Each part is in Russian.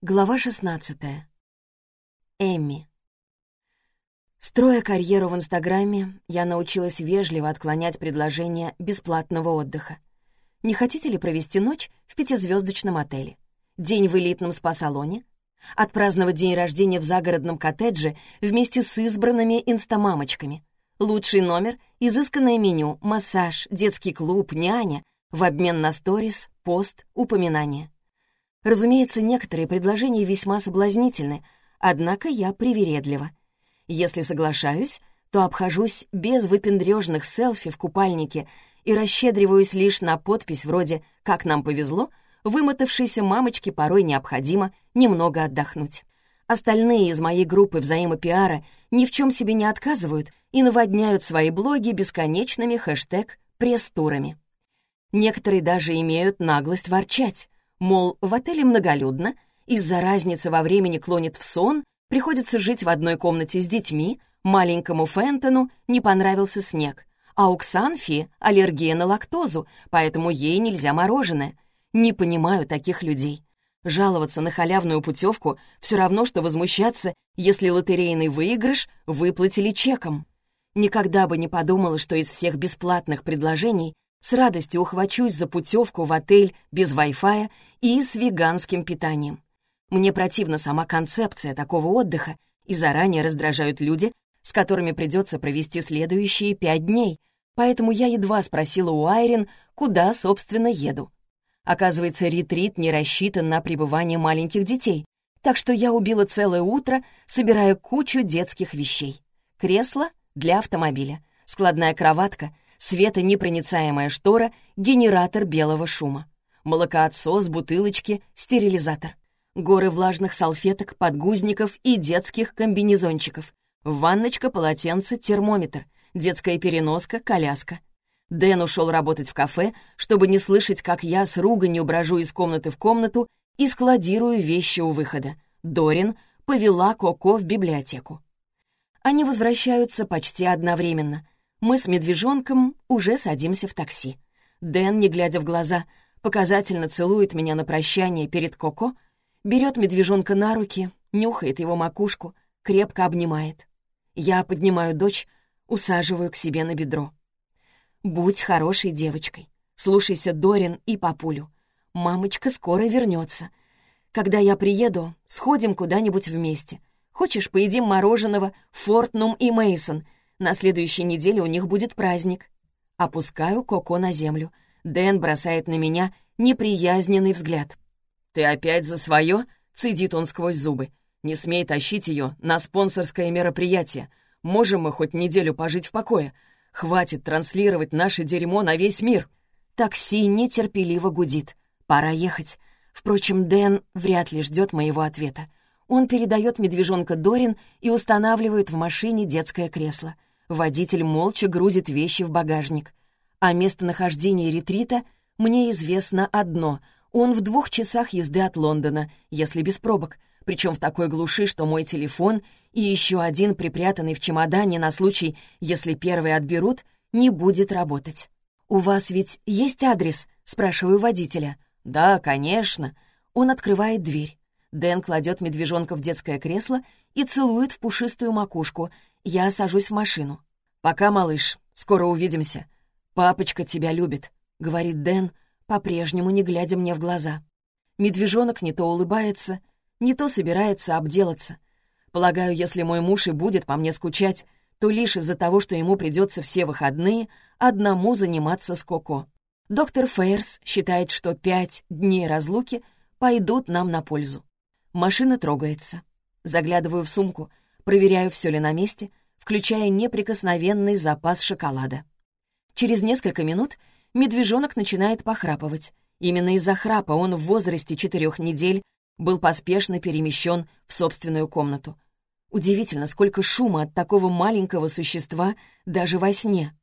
Глава 16. Эмми. Строя карьеру в Инстаграме, я научилась вежливо отклонять предложение бесплатного отдыха. Не хотите ли провести ночь в пятизвездочном отеле? День в элитном спа-салоне? Отпраздновать день рождения в загородном коттедже вместе с избранными инстамамочками? Лучший номер, изысканное меню, массаж, детский клуб, няня в обмен на сторис, пост, упоминания. Разумеется, некоторые предложения весьма соблазнительны, однако я привередлива. Если соглашаюсь, то обхожусь без выпендрежных селфи в купальнике и расщедриваюсь лишь на подпись вроде «Как нам повезло», вымотавшейся мамочке порой необходимо немного отдохнуть. Остальные из моей группы взаимопиара ни в чем себе не отказывают и наводняют свои блоги бесконечными хэштег пресс-турами. Некоторые даже имеют наглость ворчать. Мол, в отеле многолюдно, из-за разницы во времени клонит в сон, приходится жить в одной комнате с детьми, маленькому Фентону не понравился снег, а у Ксанфи аллергия на лактозу, поэтому ей нельзя мороженое. Не понимаю таких людей. Жаловаться на халявную путевку все равно, что возмущаться, если лотерейный выигрыш выплатили чеком. Никогда бы не подумала, что из всех бесплатных предложений с радостью ухвачусь за путевку в отель без Wi-Fi и с веганским питанием. Мне противна сама концепция такого отдыха, и заранее раздражают люди, с которыми придется провести следующие пять дней, поэтому я едва спросила у Айрин, куда, собственно, еду. Оказывается, ретрит не рассчитан на пребывание маленьких детей, так что я убила целое утро, собирая кучу детских вещей. Кресло для автомобиля, складная кроватка — светонепроницаемая штора, генератор белого шума. Молокоотсос, бутылочки, стерилизатор. Горы влажных салфеток, подгузников и детских комбинезончиков. Ванночка, полотенце, термометр. Детская переноска, коляска. Дэн ушел работать в кафе, чтобы не слышать, как я с руганью брожу из комнаты в комнату и складирую вещи у выхода. Дорин повела Коко в библиотеку. Они возвращаются почти одновременно — мы с медвежонком уже садимся в такси. Дэн, не глядя в глаза, показательно целует меня на прощание перед Коко, берет медвежонка на руки, нюхает его макушку, крепко обнимает. Я поднимаю дочь, усаживаю к себе на бедро. «Будь хорошей девочкой. Слушайся Дорин и папулю. Мамочка скоро вернется. Когда я приеду, сходим куда-нибудь вместе. Хочешь, поедим мороженого Фортнум и Мейсон — на следующей неделе у них будет праздник. Опускаю Коко на землю. Дэн бросает на меня неприязненный взгляд. «Ты опять за свое?» — цедит он сквозь зубы. «Не смей тащить ее на спонсорское мероприятие. Можем мы хоть неделю пожить в покое? Хватит транслировать наше дерьмо на весь мир!» Такси нетерпеливо гудит. Пора ехать. Впрочем, Дэн вряд ли ждет моего ответа. Он передает медвежонка Дорин и устанавливает в машине детское кресло — Водитель молча грузит вещи в багажник. О местонахождении ретрита мне известно одно. Он в двух часах езды от Лондона, если без пробок, причем в такой глуши, что мой телефон и еще один, припрятанный в чемодане на случай, если первый отберут, не будет работать. «У вас ведь есть адрес?» — спрашиваю водителя. «Да, конечно». Он открывает дверь. Дэн кладет медвежонка в детское кресло и целует в пушистую макушку. Я сажусь в машину. «Пока, малыш, скоро увидимся. Папочка тебя любит», — говорит Дэн, по-прежнему не глядя мне в глаза. Медвежонок не то улыбается, не то собирается обделаться. Полагаю, если мой муж и будет по мне скучать, то лишь из-за того, что ему придется все выходные одному заниматься с Коко. Доктор Фейерс считает, что пять дней разлуки пойдут нам на пользу. Машина трогается. Заглядываю в сумку, проверяю, все ли на месте, включая неприкосновенный запас шоколада. Через несколько минут медвежонок начинает похрапывать. Именно из-за храпа он в возрасте четырех недель был поспешно перемещен в собственную комнату. Удивительно, сколько шума от такого маленького существа даже во сне.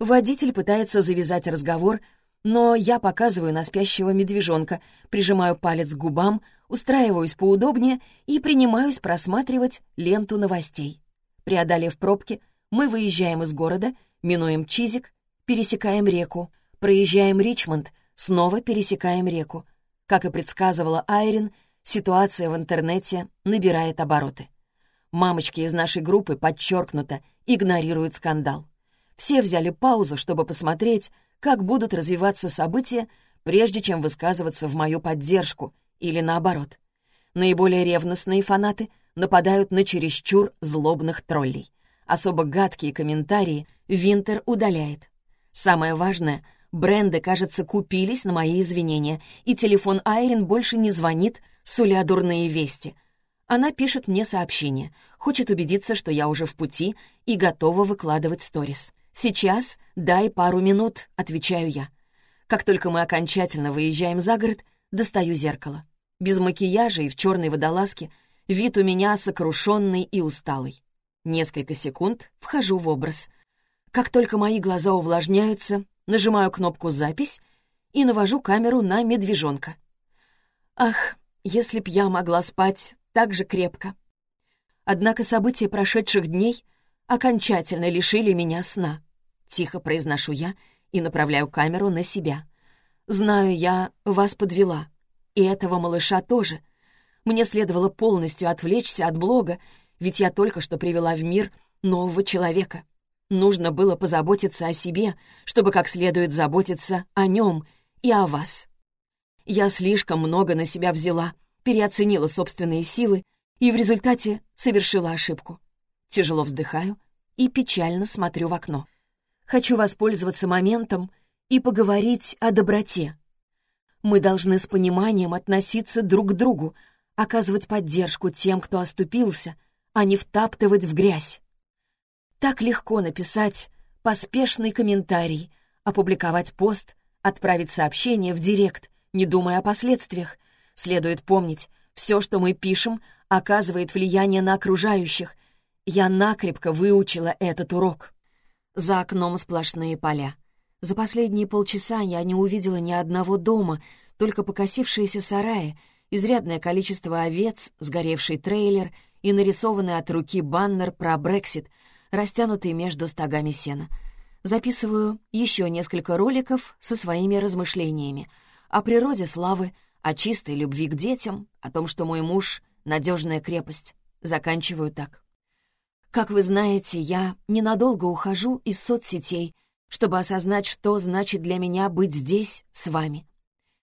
Водитель пытается завязать разговор, но я показываю на спящего медвежонка, прижимаю палец к губам, устраиваюсь поудобнее и принимаюсь просматривать ленту новостей. Преодолев пробки, мы выезжаем из города, минуем Чизик, пересекаем реку, проезжаем Ричмонд, снова пересекаем реку. Как и предсказывала Айрин, Ситуация в интернете набирает обороты. Мамочки из нашей группы подчеркнуто игнорируют скандал. Все взяли паузу, чтобы посмотреть, как будут развиваться события, прежде чем высказываться в мою поддержку, или наоборот. Наиболее ревностные фанаты нападают на чересчур злобных троллей. Особо гадкие комментарии Винтер удаляет. Самое важное, бренды, кажется, купились на мои извинения, и телефон Айрин больше не звонит, суля дурные вести. Она пишет мне сообщение, хочет убедиться, что я уже в пути и готова выкладывать сторис. «Сейчас дай пару минут», — отвечаю я. Как только мы окончательно выезжаем за город, достаю зеркало. Без макияжа и в черной водолазке вид у меня сокрушенный и усталый. Несколько секунд вхожу в образ. Как только мои глаза увлажняются, нажимаю кнопку «Запись» и навожу камеру на медвежонка. Ах, если б я могла спать так же крепко. Однако события прошедших дней окончательно лишили меня сна. Тихо произношу я и направляю камеру на себя. Знаю, я вас подвела. И этого малыша тоже. Мне следовало полностью отвлечься от блога, ведь я только что привела в мир нового человека. Нужно было позаботиться о себе, чтобы как следует заботиться о нем и о вас. Я слишком много на себя взяла, переоценила собственные силы и в результате совершила ошибку. Тяжело вздыхаю и печально смотрю в окно. Хочу воспользоваться моментом и поговорить о доброте. Мы должны с пониманием относиться друг к другу, оказывать поддержку тем, кто оступился, а не втаптывать в грязь. Так легко написать поспешный комментарий, опубликовать пост, отправить сообщение в директ, не думая о последствиях. Следует помнить, все, что мы пишем, оказывает влияние на окружающих. Я накрепко выучила этот урок. За окном сплошные поля. За последние полчаса я не увидела ни одного дома, только покосившиеся сараи, изрядное количество овец, сгоревший трейлер и нарисованный от руки баннер про Брексит, растянутый между стогами сена. Записываю еще несколько роликов со своими размышлениями о природе славы, о чистой любви к детям, о том, что мой муж надежная крепость. Заканчиваю так. Как вы знаете, я ненадолго ухожу из соцсетей, чтобы осознать, что значит для меня быть здесь с вами.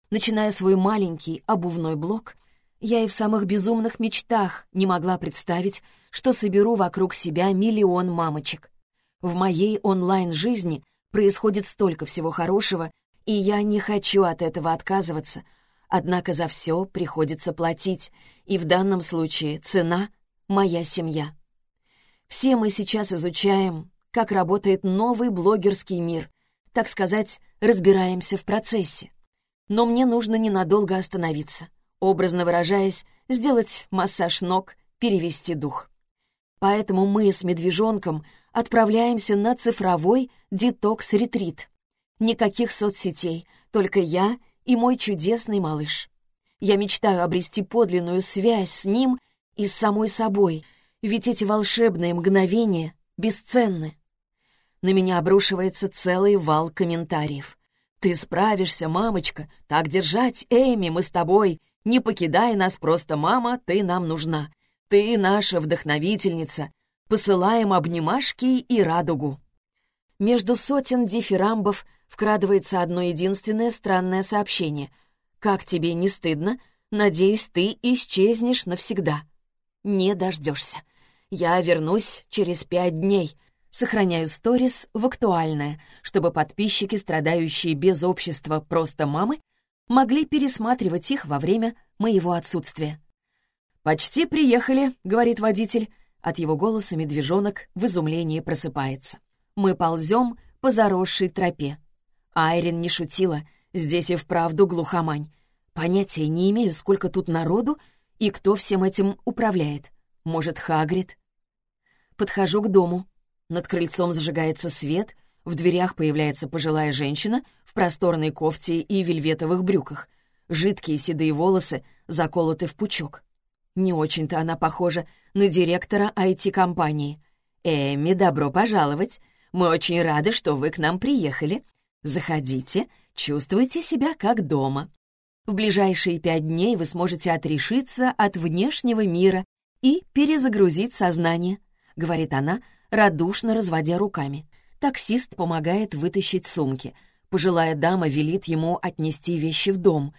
Начиная свой маленький обувной блог, я и в самых безумных мечтах не могла представить, что соберу вокруг себя миллион мамочек. В моей онлайн-жизни происходит столько всего хорошего, и я не хочу от этого отказываться — Однако за все приходится платить, и в данном случае цена — моя семья. Все мы сейчас изучаем, как работает новый блогерский мир, так сказать, разбираемся в процессе. Но мне нужно ненадолго остановиться, образно выражаясь, сделать массаж ног, перевести дух. Поэтому мы с медвежонком отправляемся на цифровой детокс-ретрит. Никаких соцсетей, только я и мой чудесный малыш. Я мечтаю обрести подлинную связь с ним и с самой собой, ведь эти волшебные мгновения бесценны. На меня обрушивается целый вал комментариев. «Ты справишься, мамочка! Так держать, Эми, мы с тобой! Не покидай нас просто, мама, ты нам нужна! Ты наша вдохновительница! Посылаем обнимашки и радугу!» Между сотен дифирамбов вкрадывается одно единственное странное сообщение. «Как тебе не стыдно? Надеюсь, ты исчезнешь навсегда». Не дождешься. Я вернусь через пять дней. Сохраняю сторис в актуальное, чтобы подписчики, страдающие без общества просто мамы, могли пересматривать их во время моего отсутствия. «Почти приехали», — говорит водитель. От его голоса медвежонок в изумлении просыпается. Мы ползем по заросшей тропе. Айрин не шутила, здесь и вправду глухомань. Понятия не имею, сколько тут народу и кто всем этим управляет. Может, Хагрид? Подхожу к дому. Над крыльцом зажигается свет, в дверях появляется пожилая женщина в просторной кофте и вельветовых брюках. Жидкие седые волосы заколоты в пучок. Не очень-то она похожа на директора IT-компании. «Эми, добро пожаловать! Мы очень рады, что вы к нам приехали. Заходите, чувствуйте себя как дома». В ближайшие пять дней вы сможете отрешиться от внешнего мира и перезагрузить сознание», — говорит она, радушно разводя руками. Таксист помогает вытащить сумки. Пожилая дама велит ему отнести вещи в дом.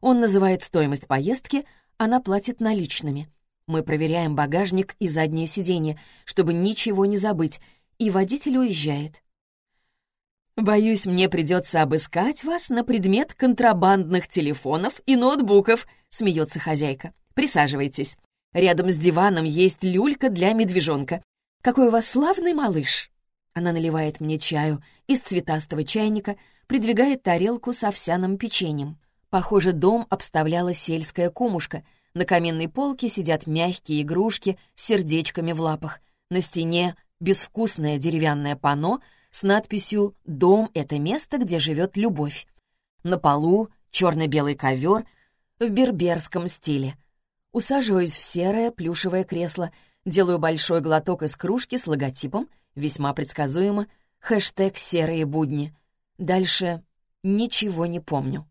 Он называет стоимость поездки, она платит наличными. Мы проверяем багажник и заднее сиденье, чтобы ничего не забыть, и водитель уезжает. «Боюсь, мне придется обыскать вас на предмет контрабандных телефонов и ноутбуков», — смеется хозяйка. «Присаживайтесь. Рядом с диваном есть люлька для медвежонка. Какой у вас славный малыш!» Она наливает мне чаю из цветастого чайника, придвигает тарелку с овсяным печеньем. Похоже, дом обставляла сельская кумушка. На каменной полке сидят мягкие игрушки с сердечками в лапах. На стене безвкусное деревянное панно — с надписью «Дом — это место, где живет любовь». На полу черно-белый ковер в берберском стиле. Усаживаюсь в серое плюшевое кресло, делаю большой глоток из кружки с логотипом, весьма предсказуемо, хэштег «Серые будни». Дальше ничего не помню.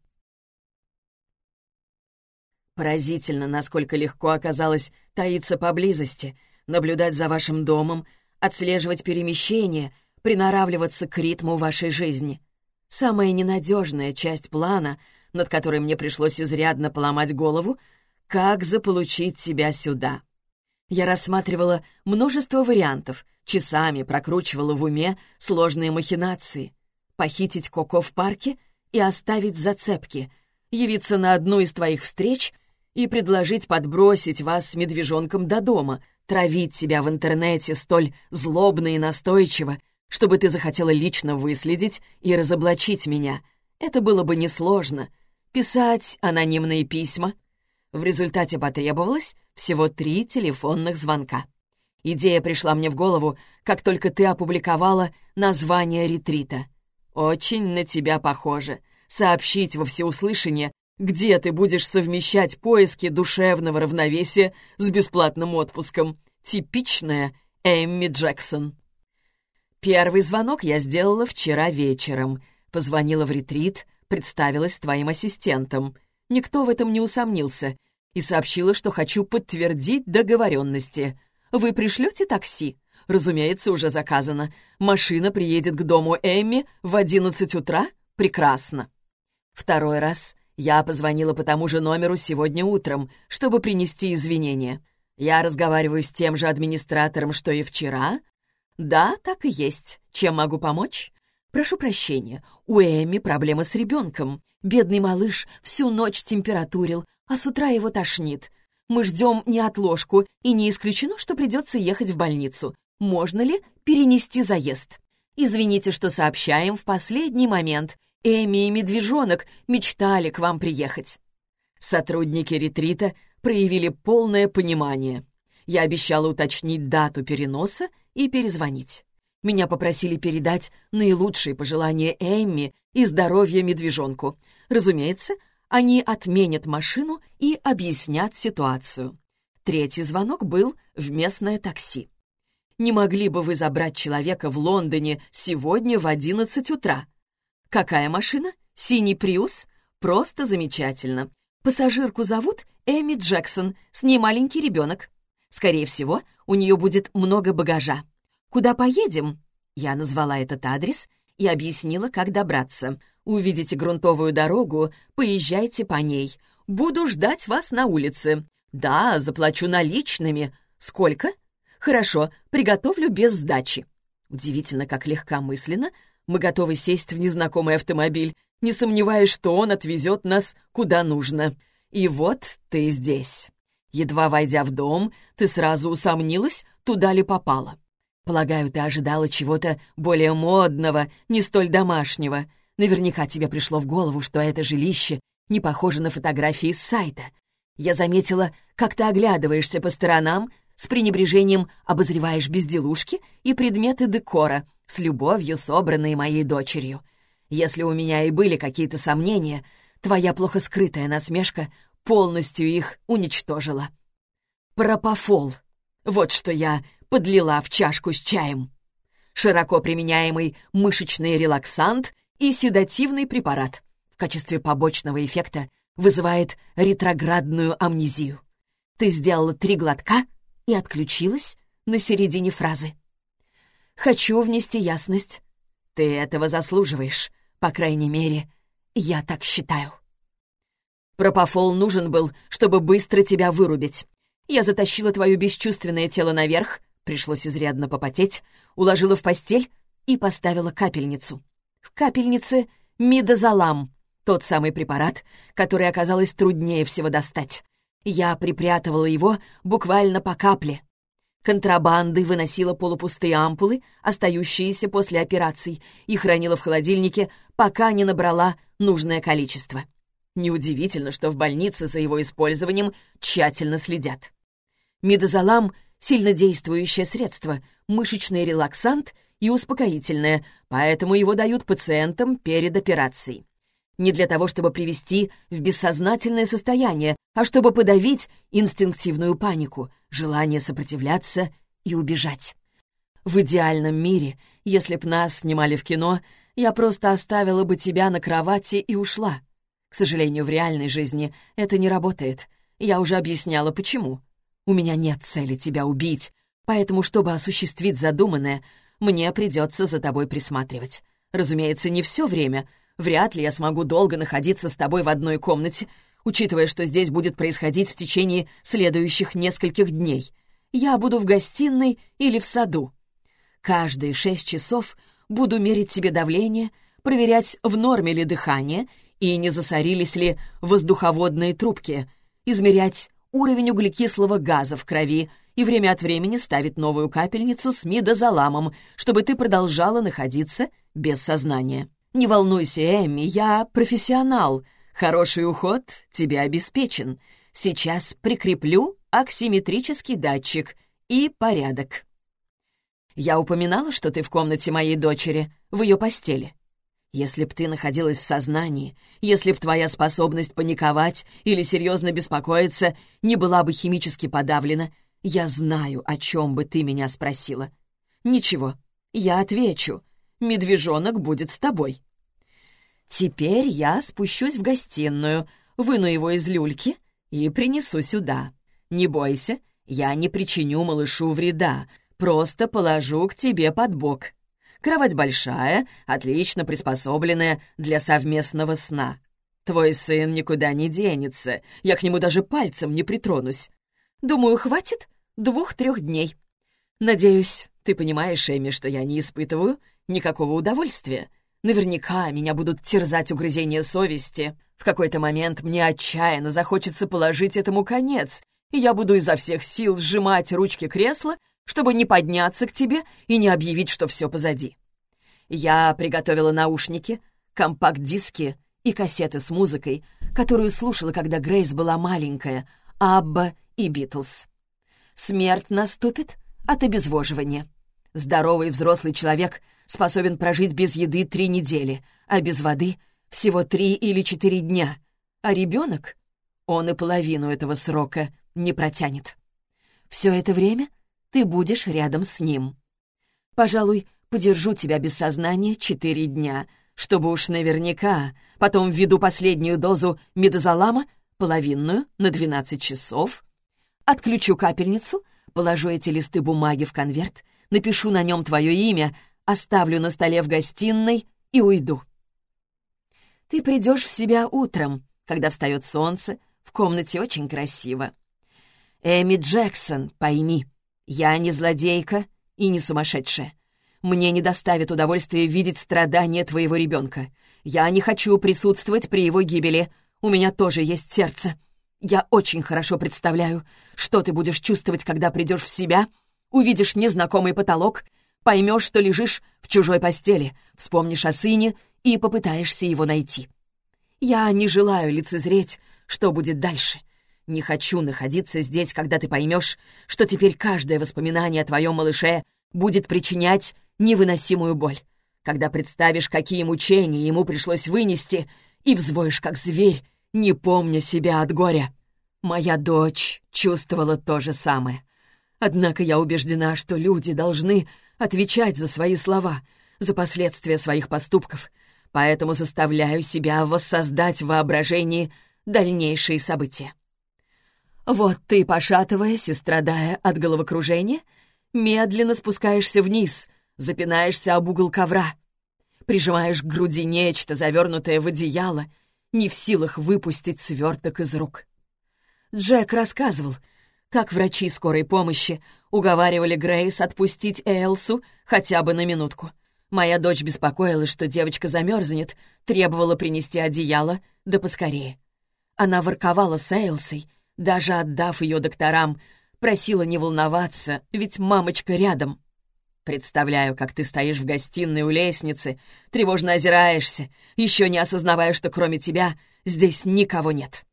Поразительно, насколько легко оказалось таиться поблизости, наблюдать за вашим домом, отслеживать перемещения — приноравливаться к ритму вашей жизни. Самая ненадежная часть плана, над которой мне пришлось изрядно поломать голову, как заполучить тебя сюда. Я рассматривала множество вариантов, часами прокручивала в уме сложные махинации. Похитить Коко в парке и оставить зацепки, явиться на одну из твоих встреч и предложить подбросить вас с медвежонком до дома, травить себя в интернете столь злобно и настойчиво, чтобы ты захотела лично выследить и разоблачить меня. Это было бы несложно. Писать анонимные письма. В результате потребовалось всего три телефонных звонка. Идея пришла мне в голову, как только ты опубликовала название ретрита. Очень на тебя похоже. Сообщить во всеуслышание, где ты будешь совмещать поиски душевного равновесия с бесплатным отпуском. Типичная Эмми Джексон. Первый звонок я сделала вчера вечером. Позвонила в ретрит, представилась твоим ассистентом. Никто в этом не усомнился. И сообщила, что хочу подтвердить договоренности. Вы пришлете такси? Разумеется, уже заказано. Машина приедет к дому Эмми в одиннадцать утра? Прекрасно. Второй раз я позвонила по тому же номеру сегодня утром, чтобы принести извинения. Я разговариваю с тем же администратором, что и вчера, «Да, так и есть. Чем могу помочь?» «Прошу прощения, у Эми проблемы с ребенком. Бедный малыш всю ночь температурил, а с утра его тошнит. Мы ждем неотложку, и не исключено, что придется ехать в больницу. Можно ли перенести заезд? Извините, что сообщаем в последний момент. Эми и Медвежонок мечтали к вам приехать». Сотрудники ретрита проявили полное понимание. Я обещала уточнить дату переноса и перезвонить. Меня попросили передать наилучшие пожелания Эмми и здоровья медвежонку. Разумеется, они отменят машину и объяснят ситуацию. Третий звонок был в местное такси. «Не могли бы вы забрать человека в Лондоне сегодня в 11 утра?» «Какая машина? Синий Приус?» «Просто замечательно. Пассажирку зовут Эми Джексон, с ней маленький ребенок. Скорее всего, у нее будет много багажа. «Куда поедем?» Я назвала этот адрес и объяснила, как добраться. «Увидите грунтовую дорогу, поезжайте по ней. Буду ждать вас на улице. Да, заплачу наличными. Сколько? Хорошо, приготовлю без сдачи». Удивительно, как легкомысленно мы готовы сесть в незнакомый автомобиль, не сомневаясь, что он отвезет нас куда нужно. И вот ты здесь. Едва войдя в дом, ты сразу усомнилась, туда ли попала. Полагаю, ты ожидала чего-то более модного, не столь домашнего. Наверняка тебе пришло в голову, что это жилище не похоже на фотографии с сайта. Я заметила, как ты оглядываешься по сторонам, с пренебрежением обозреваешь безделушки и предметы декора, с любовью собранные моей дочерью. Если у меня и были какие-то сомнения, твоя плохо скрытая насмешка полностью их уничтожила. Пропофол. Вот что я подлила в чашку с чаем. Широко применяемый мышечный релаксант и седативный препарат. В качестве побочного эффекта вызывает ретроградную амнезию. Ты сделала три глотка и отключилась на середине фразы. Хочу внести ясность. Ты этого заслуживаешь, по крайней мере, я так считаю. Пропофол нужен был, чтобы быстро тебя вырубить. Я затащила твое бесчувственное тело наверх, пришлось изрядно попотеть, уложила в постель и поставила капельницу. В капельнице мидозолам, тот самый препарат, который оказалось труднее всего достать. Я припрятывала его буквально по капле. Контрабанды выносила полупустые ампулы, остающиеся после операций, и хранила в холодильнике, пока не набрала нужное количество. Неудивительно, что в больнице за его использованием тщательно следят. Мидозолам — сильнодействующее средство, мышечный релаксант и успокоительное, поэтому его дают пациентам перед операцией. Не для того, чтобы привести в бессознательное состояние, а чтобы подавить инстинктивную панику, желание сопротивляться и убежать. В идеальном мире, если б нас снимали в кино, я просто оставила бы тебя на кровати и ушла. К сожалению, в реальной жизни это не работает. Я уже объясняла, почему. У меня нет цели тебя убить, поэтому, чтобы осуществить задуманное, мне придется за тобой присматривать. Разумеется, не все время. Вряд ли я смогу долго находиться с тобой в одной комнате, учитывая, что здесь будет происходить в течение следующих нескольких дней. Я буду в гостиной или в саду. Каждые шесть часов буду мерить тебе давление, проверять, в норме ли дыхание и не засорились ли воздуховодные трубки, измерять уровень углекислого газа в крови и время от времени ставить новую капельницу с мидозоламом, чтобы ты продолжала находиться без сознания. Не волнуйся, Эмми, я профессионал. Хороший уход тебе обеспечен. Сейчас прикреплю аксиметрический датчик и порядок. Я упоминала, что ты в комнате моей дочери, в ее постели. Если б ты находилась в сознании, если б твоя способность паниковать или серьезно беспокоиться не была бы химически подавлена, я знаю, о чем бы ты меня спросила. Ничего, я отвечу. Медвежонок будет с тобой. Теперь я спущусь в гостиную, выну его из люльки и принесу сюда. Не бойся, я не причиню малышу вреда, просто положу к тебе под бок. Кровать большая, отлично приспособленная для совместного сна. Твой сын никуда не денется, я к нему даже пальцем не притронусь. Думаю, хватит двух-трех дней. Надеюсь, ты понимаешь, Эми, что я не испытываю никакого удовольствия. Наверняка меня будут терзать угрызения совести. В какой-то момент мне отчаянно захочется положить этому конец, и я буду изо всех сил сжимать ручки кресла чтобы не подняться к тебе и не объявить, что все позади. Я приготовила наушники, компакт-диски и кассеты с музыкой, которую слушала, когда Грейс была маленькая, Абба и Битлз. Смерть наступит от обезвоживания. Здоровый взрослый человек способен прожить без еды три недели, а без воды — всего три или четыре дня. А ребенок? Он и половину этого срока не протянет. Все это время ты будешь рядом с ним. Пожалуй, подержу тебя без сознания четыре дня, чтобы уж наверняка потом введу последнюю дозу медозолама, половинную, на 12 часов, отключу капельницу, положу эти листы бумаги в конверт, напишу на нем твое имя, оставлю на столе в гостиной и уйду. Ты придешь в себя утром, когда встает солнце, в комнате очень красиво. Эми Джексон, пойми, я не злодейка и не сумасшедшая. Мне не доставит удовольствия видеть страдания твоего ребенка. Я не хочу присутствовать при его гибели. У меня тоже есть сердце. Я очень хорошо представляю, что ты будешь чувствовать, когда придешь в себя, увидишь незнакомый потолок, поймешь, что лежишь в чужой постели, вспомнишь о сыне и попытаешься его найти. Я не желаю лицезреть, что будет дальше. Не хочу находиться здесь, когда ты поймешь, что теперь каждое воспоминание о твоем малыше будет причинять невыносимую боль. Когда представишь, какие мучения ему пришлось вынести, и взвоишь, как зверь, не помня себя от горя. Моя дочь чувствовала то же самое. Однако я убеждена, что люди должны отвечать за свои слова, за последствия своих поступков, поэтому заставляю себя воссоздать в воображении дальнейшие события. Вот ты, пошатываясь и страдая от головокружения, медленно спускаешься вниз, запинаешься об угол ковра, прижимаешь к груди нечто, завернутое в одеяло, не в силах выпустить сверток из рук. Джек рассказывал, как врачи скорой помощи уговаривали Грейс отпустить Элсу хотя бы на минутку. Моя дочь беспокоилась, что девочка замерзнет, требовала принести одеяло, да поскорее. Она ворковала с Эйлсой, даже отдав ее докторам, просила не волноваться, ведь мамочка рядом. Представляю, как ты стоишь в гостиной у лестницы, тревожно озираешься, еще не осознавая, что кроме тебя здесь никого нет.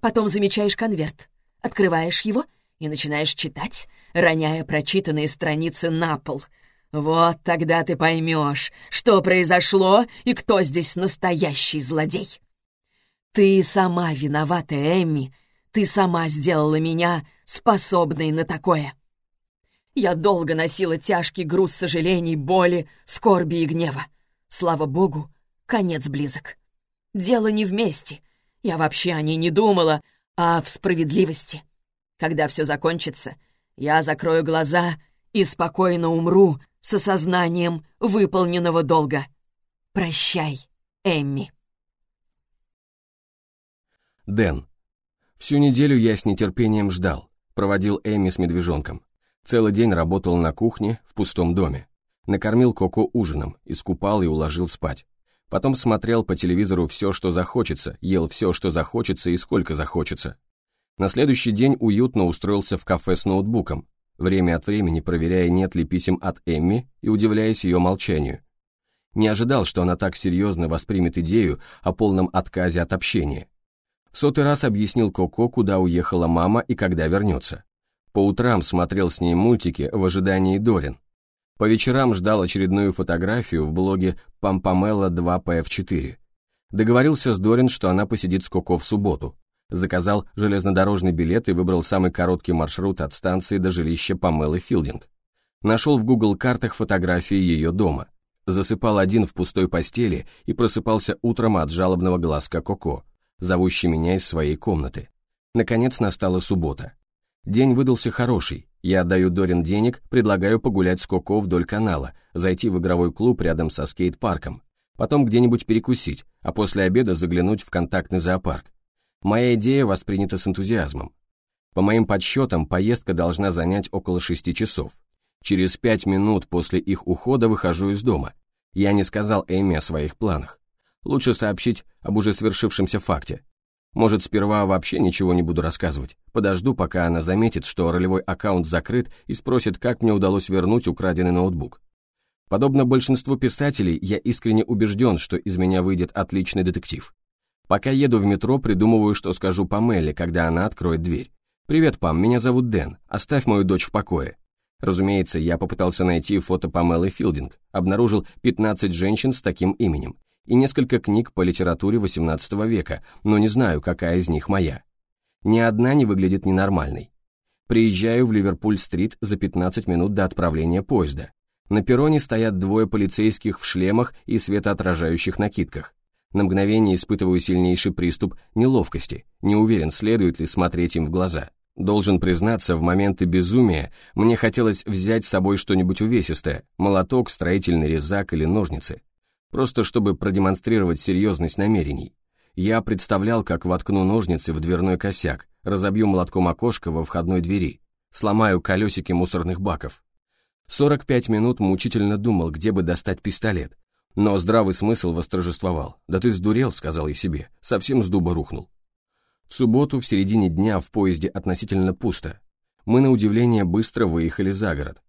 Потом замечаешь конверт, открываешь его — и начинаешь читать, роняя прочитанные страницы на пол. Вот тогда ты поймешь, что произошло и кто здесь настоящий злодей. Ты сама виновата, Эмми. Ты сама сделала меня способной на такое. Я долго носила тяжкий груз сожалений, боли, скорби и гнева. Слава богу, конец близок. Дело не вместе. Я вообще о ней не думала, а в справедливости. Когда все закончится, я закрою глаза и спокойно умру с осознанием выполненного долга. Прощай, Эмми. Дэн. Всю неделю я с нетерпением ждал. Проводил Эмми с медвежонком. Целый день работал на кухне в пустом доме. Накормил Коко ужином, искупал и уложил спать. Потом смотрел по телевизору все, что захочется, ел все, что захочется и сколько захочется. На следующий день уютно устроился в кафе с ноутбуком, время от времени проверяя, нет ли писем от Эмми и удивляясь ее молчанию. Не ожидал, что она так серьезно воспримет идею о полном отказе от общения. В сотый раз объяснил Коко, куда уехала мама и когда вернется. По утрам смотрел с ней мультики в ожидании Дорин. По вечерам ждал очередную фотографию в блоге Пампамела 2PF4. Договорился с Дорин, что она посидит с Коко в субботу заказал железнодорожный билет и выбрал самый короткий маршрут от станции до жилища Памелы Филдинг. Нашел в Google картах фотографии ее дома. Засыпал один в пустой постели и просыпался утром от жалобного глазка Коко, зовущей меня из своей комнаты. Наконец настала суббота. День выдался хороший. Я отдаю Дорин денег, предлагаю погулять с Коко вдоль канала, зайти в игровой клуб рядом со скейт-парком, потом где-нибудь перекусить, а после обеда заглянуть в контактный зоопарк. Моя идея воспринята с энтузиазмом. По моим подсчетам, поездка должна занять около шести часов. Через пять минут после их ухода выхожу из дома. Я не сказал Эми о своих планах. Лучше сообщить об уже свершившемся факте. Может, сперва вообще ничего не буду рассказывать. Подожду, пока она заметит, что ролевой аккаунт закрыт и спросит, как мне удалось вернуть украденный ноутбук. Подобно большинству писателей, я искренне убежден, что из меня выйдет отличный детектив. Пока еду в метро, придумываю, что скажу Памеле, когда она откроет дверь. «Привет, Пам, меня зовут Дэн. Оставь мою дочь в покое». Разумеется, я попытался найти фото Памелы Филдинг, обнаружил 15 женщин с таким именем и несколько книг по литературе XVIII века, но не знаю, какая из них моя. Ни одна не выглядит ненормальной. Приезжаю в Ливерпуль-стрит за 15 минут до отправления поезда. На перроне стоят двое полицейских в шлемах и светоотражающих накидках. На мгновение испытываю сильнейший приступ неловкости, не уверен, следует ли смотреть им в глаза. Должен признаться, в моменты безумия мне хотелось взять с собой что-нибудь увесистое, молоток, строительный резак или ножницы. Просто чтобы продемонстрировать серьезность намерений. Я представлял, как воткну ножницы в дверной косяк, разобью молотком окошко во входной двери, сломаю колесики мусорных баков. 45 минут мучительно думал, где бы достать пистолет, но здравый смысл восторжествовал. «Да ты сдурел», — сказал я себе, — совсем с дуба рухнул. В субботу в середине дня в поезде относительно пусто. Мы, на удивление, быстро выехали за город.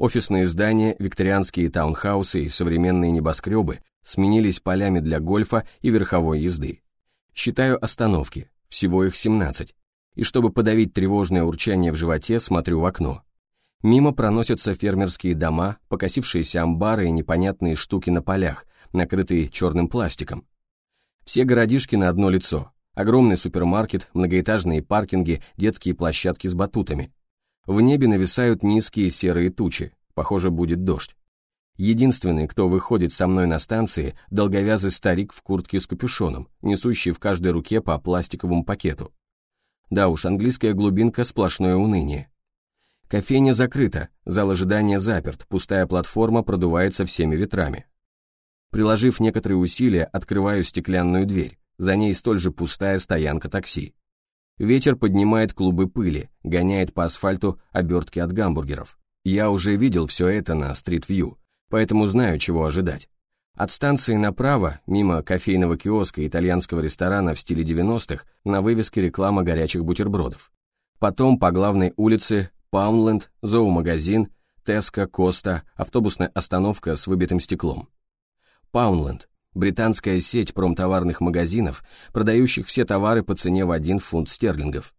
Офисные здания, викторианские таунхаусы и современные небоскребы сменились полями для гольфа и верховой езды. Считаю остановки, всего их 17. И чтобы подавить тревожное урчание в животе, смотрю в окно. Мимо проносятся фермерские дома, покосившиеся амбары и непонятные штуки на полях, накрытые черным пластиком. Все городишки на одно лицо. Огромный супермаркет, многоэтажные паркинги, детские площадки с батутами. В небе нависают низкие серые тучи. Похоже, будет дождь. Единственный, кто выходит со мной на станции, долговязый старик в куртке с капюшоном, несущий в каждой руке по пластиковому пакету. Да уж, английская глубинка – сплошное уныние. Кофейня закрыта, зал ожидания заперт, пустая платформа продувается всеми ветрами. Приложив некоторые усилия, открываю стеклянную дверь, за ней столь же пустая стоянка такси. Ветер поднимает клубы пыли, гоняет по асфальту обертки от гамбургеров. Я уже видел все это на стрит-вью, поэтому знаю, чего ожидать. От станции направо, мимо кофейного киоска итальянского ресторана в стиле 90-х, на вывеске реклама горячих бутербродов. Потом по главной улице Паунленд, зоомагазин, Теска, Коста, автобусная остановка с выбитым стеклом. Паунленд – британская сеть промтоварных магазинов, продающих все товары по цене в 1 фунт стерлингов.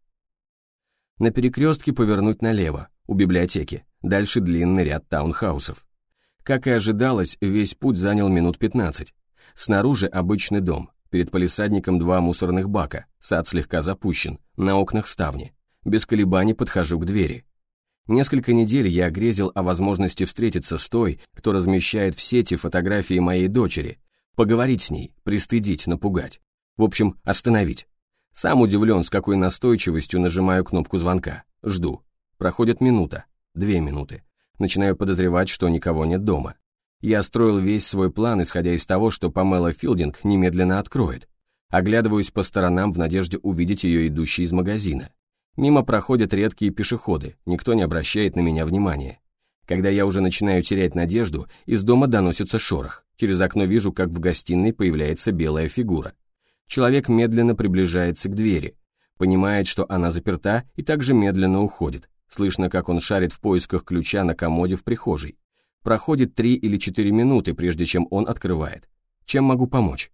На перекрестке повернуть налево, у библиотеки, дальше длинный ряд таунхаусов. Как и ожидалось, весь путь занял минут 15. Снаружи обычный дом, перед полисадником два мусорных бака, сад слегка запущен, на окнах ставни. Без колебаний подхожу к двери. Несколько недель я грезил о возможности встретиться с той, кто размещает в сети фотографии моей дочери, поговорить с ней, пристыдить, напугать. В общем, остановить. Сам удивлен, с какой настойчивостью нажимаю кнопку звонка. Жду. Проходит минута, две минуты начинаю подозревать, что никого нет дома. Я строил весь свой план, исходя из того, что Памела Филдинг немедленно откроет. Оглядываюсь по сторонам в надежде увидеть ее идущей из магазина. Мимо проходят редкие пешеходы, никто не обращает на меня внимания. Когда я уже начинаю терять надежду, из дома доносится шорох. Через окно вижу, как в гостиной появляется белая фигура. Человек медленно приближается к двери, понимает, что она заперта, и также медленно уходит. Слышно, как он шарит в поисках ключа на комоде в прихожей. Проходит три или четыре минуты, прежде чем он открывает. Чем могу помочь?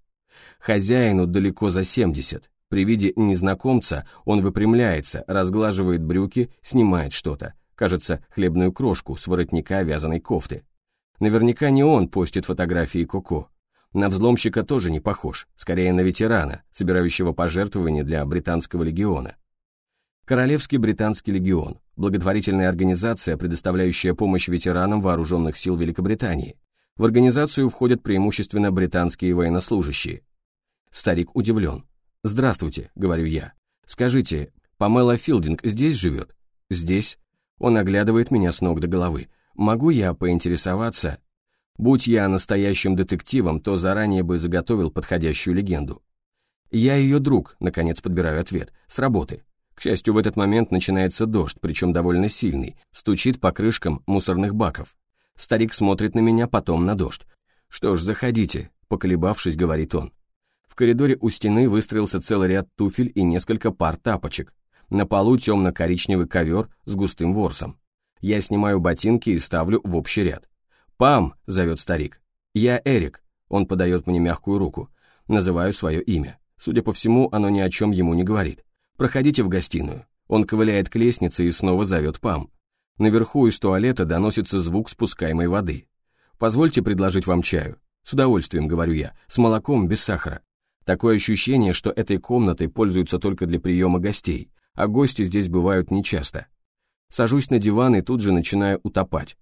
Хозяину далеко за 70. При виде незнакомца он выпрямляется, разглаживает брюки, снимает что-то. Кажется, хлебную крошку с воротника вязаной кофты. Наверняка не он постит фотографии Коко. На взломщика тоже не похож, скорее на ветерана, собирающего пожертвования для британского легиона. Королевский британский легион – благотворительная организация, предоставляющая помощь ветеранам вооруженных сил Великобритании. В организацию входят преимущественно британские военнослужащие. Старик удивлен. «Здравствуйте», — говорю я. «Скажите, Памела Филдинг здесь живет?» «Здесь». Он оглядывает меня с ног до головы. «Могу я поинтересоваться?» Будь я настоящим детективом, то заранее бы заготовил подходящую легенду. «Я ее друг», — наконец подбираю ответ, — «с работы. К счастью, в этот момент начинается дождь, причем довольно сильный, стучит по крышкам мусорных баков. Старик смотрит на меня, потом на дождь. «Что ж, заходите», — поколебавшись, говорит он. В коридоре у стены выстроился целый ряд туфель и несколько пар тапочек. На полу темно-коричневый ковер с густым ворсом. Я снимаю ботинки и ставлю в общий ряд. «Пам!» — зовет старик. «Я Эрик», — он подает мне мягкую руку. Называю свое имя. Судя по всему, оно ни о чем ему не говорит. «Проходите в гостиную». Он ковыляет к лестнице и снова зовет Пам. Наверху из туалета доносится звук спускаемой воды. «Позвольте предложить вам чаю». «С удовольствием», — говорю я, — «с молоком, без сахара». Такое ощущение, что этой комнатой пользуются только для приема гостей, а гости здесь бывают нечасто. Сажусь на диван и тут же начинаю утопать.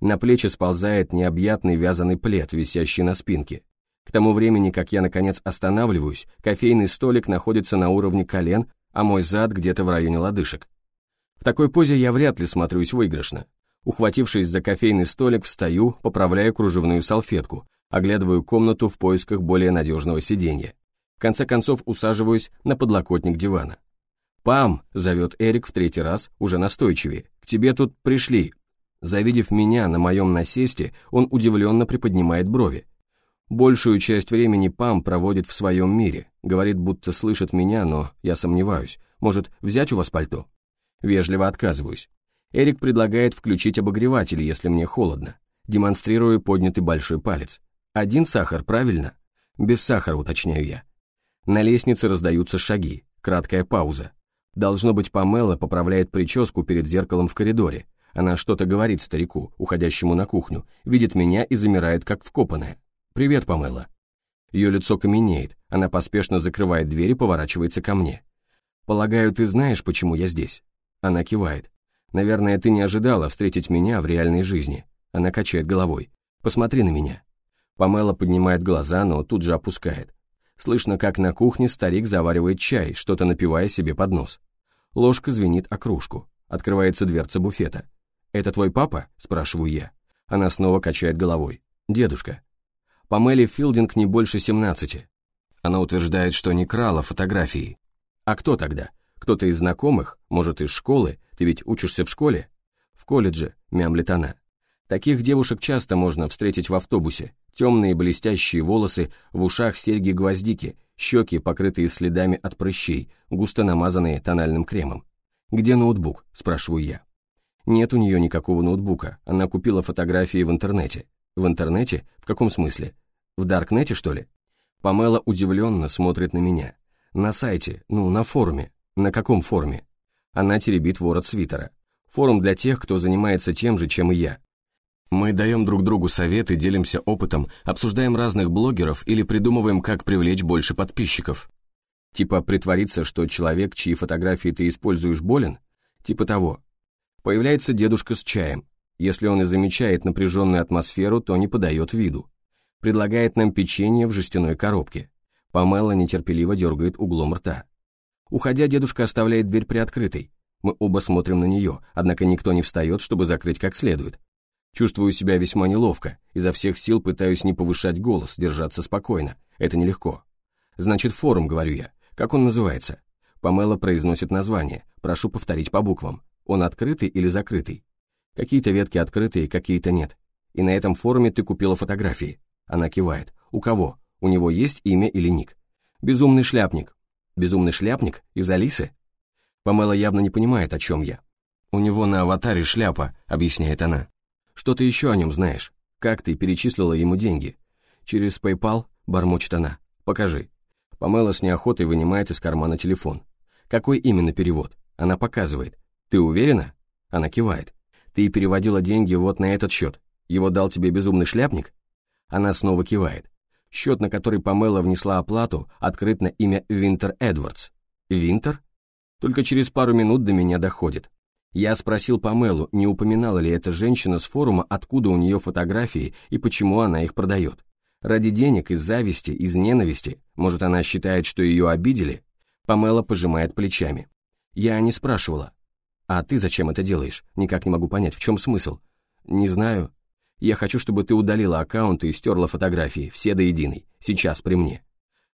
На плечи сползает необъятный вязаный плед, висящий на спинке. К тому времени, как я наконец останавливаюсь, кофейный столик находится на уровне колен, а мой зад где-то в районе лодыжек. В такой позе я вряд ли смотрюсь выигрышно. Ухватившись за кофейный столик, встаю, поправляю кружевную салфетку, оглядываю комнату в поисках более надежного сиденья. В конце концов усаживаюсь на подлокотник дивана. «Пам!» — зовет Эрик в третий раз, уже настойчивее. «К тебе тут пришли!» Завидев меня на моем насесте, он удивленно приподнимает брови. Большую часть времени Пам проводит в своем мире, говорит, будто слышит меня, но я сомневаюсь. Может, взять у вас пальто? Вежливо отказываюсь. Эрик предлагает включить обогреватель, если мне холодно. Демонстрирую поднятый большой палец. Один сахар, правильно? Без сахара, уточняю я. На лестнице раздаются шаги, краткая пауза. Должно быть, Памела поправляет прическу перед зеркалом в коридоре. Она что-то говорит старику, уходящему на кухню, видит меня и замирает, как вкопанная. «Привет, Памела». Ее лицо каменеет, она поспешно закрывает дверь и поворачивается ко мне. «Полагаю, ты знаешь, почему я здесь?» Она кивает. «Наверное, ты не ожидала встретить меня в реальной жизни». Она качает головой. Посмотри на меня». Памела поднимает глаза, но тут же опускает. Слышно, как на кухне старик заваривает чай, что-то напивая себе под нос. Ложка звенит о кружку. Открывается дверца буфета. «Это твой папа?» – спрашиваю я. Она снова качает головой. «Дедушка». Памеле Филдинг не больше 17. Она утверждает, что не крала фотографии. А кто тогда? Кто-то из знакомых? Может, из школы? Ты ведь учишься в школе? В колледже, мямлит она. Таких девушек часто можно встретить в автобусе. Темные блестящие волосы, в ушах серьги-гвоздики, щеки, покрытые следами от прыщей, густо намазанные тональным кремом. «Где ноутбук?» – спрашиваю я. Нет у нее никакого ноутбука, она купила фотографии в интернете. В интернете? В каком смысле? В Даркнете, что ли? Памела удивленно смотрит на меня. На сайте, ну, на форуме. На каком форуме? Она теребит ворот свитера. Форум для тех, кто занимается тем же, чем и я. Мы даем друг другу советы, делимся опытом, обсуждаем разных блогеров или придумываем, как привлечь больше подписчиков. Типа притвориться, что человек, чьи фотографии ты используешь, болен? Типа того. Появляется дедушка с чаем. Если он и замечает напряженную атмосферу, то не подает виду. Предлагает нам печенье в жестяной коробке. Памела нетерпеливо дергает углом рта. Уходя, дедушка оставляет дверь приоткрытой. Мы оба смотрим на нее, однако никто не встает, чтобы закрыть как следует. Чувствую себя весьма неловко, изо всех сил пытаюсь не повышать голос, держаться спокойно. Это нелегко. Значит, форум, говорю я. Как он называется? Памела произносит название. Прошу повторить по буквам. Он открытый или закрытый? Какие-то ветки открытые, какие-то нет. И на этом форуме ты купила фотографии. Она кивает. У кого? У него есть имя или ник? Безумный шляпник. Безумный шляпник? Из Алисы? Памела явно не понимает, о чем я. У него на аватаре шляпа, объясняет она. Что ты еще о нем знаешь? Как ты перечислила ему деньги? Через PayPal, бормочет она. Покажи. Памела с неохотой вынимает из кармана телефон. Какой именно перевод? Она показывает. Ты уверена? Она кивает. Ты переводила деньги вот на этот счет. Его дал тебе безумный шляпник? Она снова кивает. Счет, на который Памела внесла оплату, открыт на имя Винтер Эдвардс. Винтер? Только через пару минут до меня доходит. Я спросил Памелу, не упоминала ли эта женщина с форума, откуда у нее фотографии и почему она их продает. Ради денег, из зависти, из ненависти, может она считает, что ее обидели? Памела пожимает плечами. Я не спрашивала. А ты зачем это делаешь? Никак не могу понять, в чем смысл? Не знаю. Я хочу, чтобы ты удалила аккаунт и стерла фотографии, все до единой, сейчас при мне.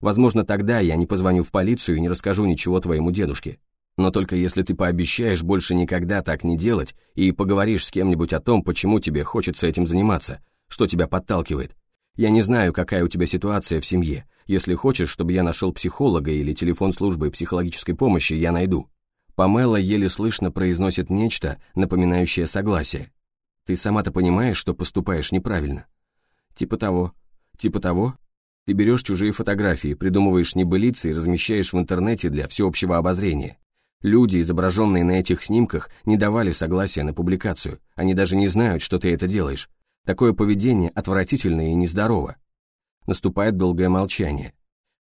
Возможно, тогда я не позвоню в полицию и не расскажу ничего твоему дедушке. Но только если ты пообещаешь больше никогда так не делать и поговоришь с кем-нибудь о том, почему тебе хочется этим заниматься, что тебя подталкивает. Я не знаю, какая у тебя ситуация в семье. Если хочешь, чтобы я нашел психолога или телефон службы психологической помощи, я найду». Памела еле слышно произносит нечто, напоминающее согласие. «Ты сама-то понимаешь, что поступаешь неправильно?» «Типа того. Типа того?» Ты берешь чужие фотографии, придумываешь небылицы и размещаешь в интернете для всеобщего обозрения. Люди, изображенные на этих снимках, не давали согласия на публикацию. Они даже не знают, что ты это делаешь. Такое поведение отвратительно и нездорово. Наступает долгое молчание.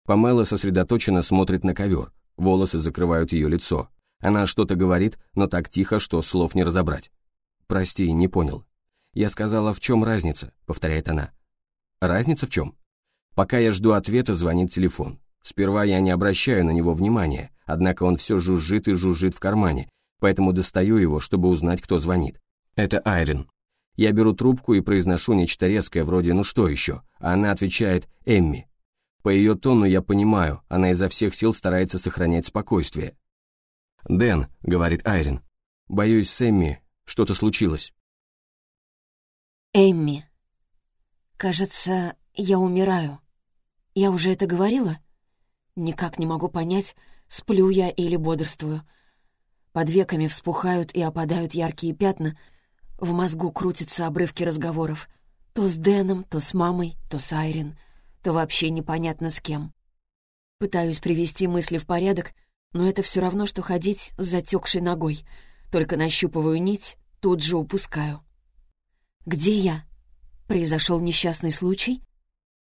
Памела сосредоточенно смотрит на ковер. Волосы закрывают ее лицо. Она что-то говорит, но так тихо, что слов не разобрать. «Прости, не понял». «Я сказала, в чем разница?» — повторяет она. «Разница в чем?» Пока я жду ответа, звонит телефон. Сперва я не обращаю на него внимания, однако он все жужжит и жужжит в кармане, поэтому достаю его, чтобы узнать, кто звонит. Это Айрин. Я беру трубку и произношу нечто резкое, вроде «ну что еще?», а она отвечает «Эмми». По ее тону я понимаю, она изо всех сил старается сохранять спокойствие. «Дэн», — говорит Айрин, — «боюсь, с Эмми что-то случилось». «Эмми, кажется, я умираю. Я уже это говорила?» Никак не могу понять, сплю я или бодрствую. Под веками вспухают и опадают яркие пятна, в мозгу крутятся обрывки разговоров. То с Дэном, то с мамой, то с Айрин, то вообще непонятно с кем. Пытаюсь привести мысли в порядок, но это все равно, что ходить с затекшей ногой. Только нащупываю нить, тут же упускаю. Где я? Произошел несчастный случай?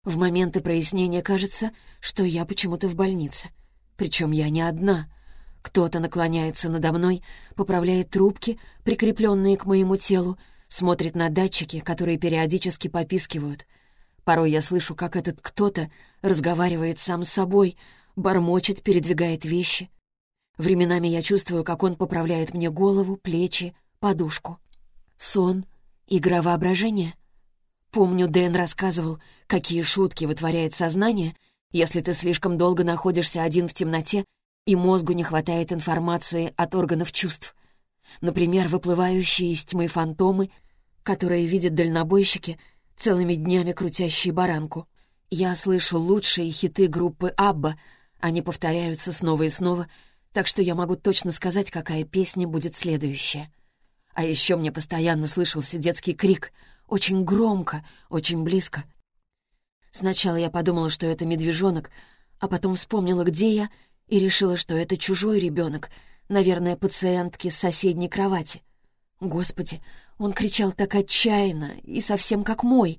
В моменты прояснения кажется, что я почему-то в больнице. Причем я не одна. Кто-то наклоняется надо мной, поправляет трубки, прикрепленные к моему телу, смотрит на датчики, которые периодически попискивают. Порой я слышу, как этот кто-то разговаривает сам с собой, бормочет, передвигает вещи. Временами я чувствую, как он поправляет мне голову, плечи, подушку. Сон, игра воображения. Помню, Дэн рассказывал, какие шутки вытворяет сознание, если ты слишком долго находишься один в темноте и мозгу не хватает информации от органов чувств. Например, выплывающие из тьмы фантомы, которые видят дальнобойщики, целыми днями крутящие баранку. Я слышу лучшие хиты группы «Абба», они повторяются снова и снова, так что я могу точно сказать, какая песня будет следующая. А еще мне постоянно слышался детский крик, очень громко, очень близко. Сначала я подумала, что это медвежонок, а потом вспомнила, где я, и решила, что это чужой ребенок, наверное, пациентки с соседней кровати. Господи, он кричал так отчаянно и совсем как мой.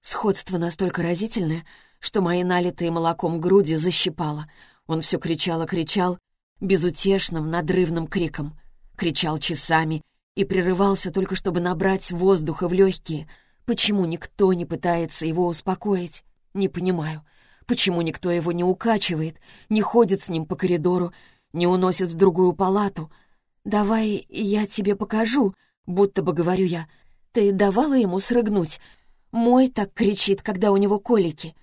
Сходство настолько разительное, что мои налитые молоком груди защипало. Он все кричал и кричал, безутешным, надрывным криком. Кричал часами и прерывался только, чтобы набрать воздуха в легкие. Почему никто не пытается его успокоить? Не понимаю. Почему никто его не укачивает, не ходит с ним по коридору, не уносит в другую палату? «Давай я тебе покажу», будто бы говорю я. «Ты давала ему срыгнуть? Мой так кричит, когда у него колики».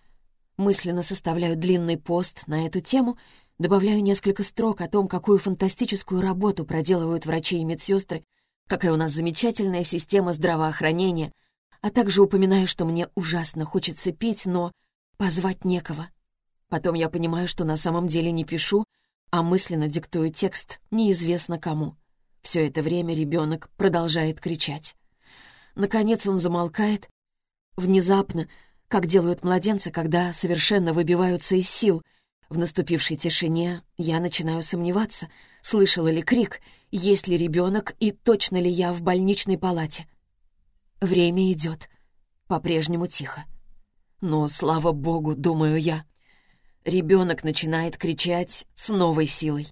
Мысленно составляю длинный пост на эту тему, добавляю несколько строк о том, какую фантастическую работу проделывают врачи и медсестры, какая у нас замечательная система здравоохранения, а также упоминаю, что мне ужасно хочется пить, но Позвать некого. Потом я понимаю, что на самом деле не пишу, а мысленно диктую текст неизвестно кому. Все это время ребенок продолжает кричать. Наконец он замолкает. Внезапно, как делают младенцы, когда совершенно выбиваются из сил. В наступившей тишине я начинаю сомневаться, слышала ли крик, есть ли ребенок и точно ли я в больничной палате. Время идет. По-прежнему тихо. Но, слава богу, думаю я, ребенок начинает кричать с новой силой.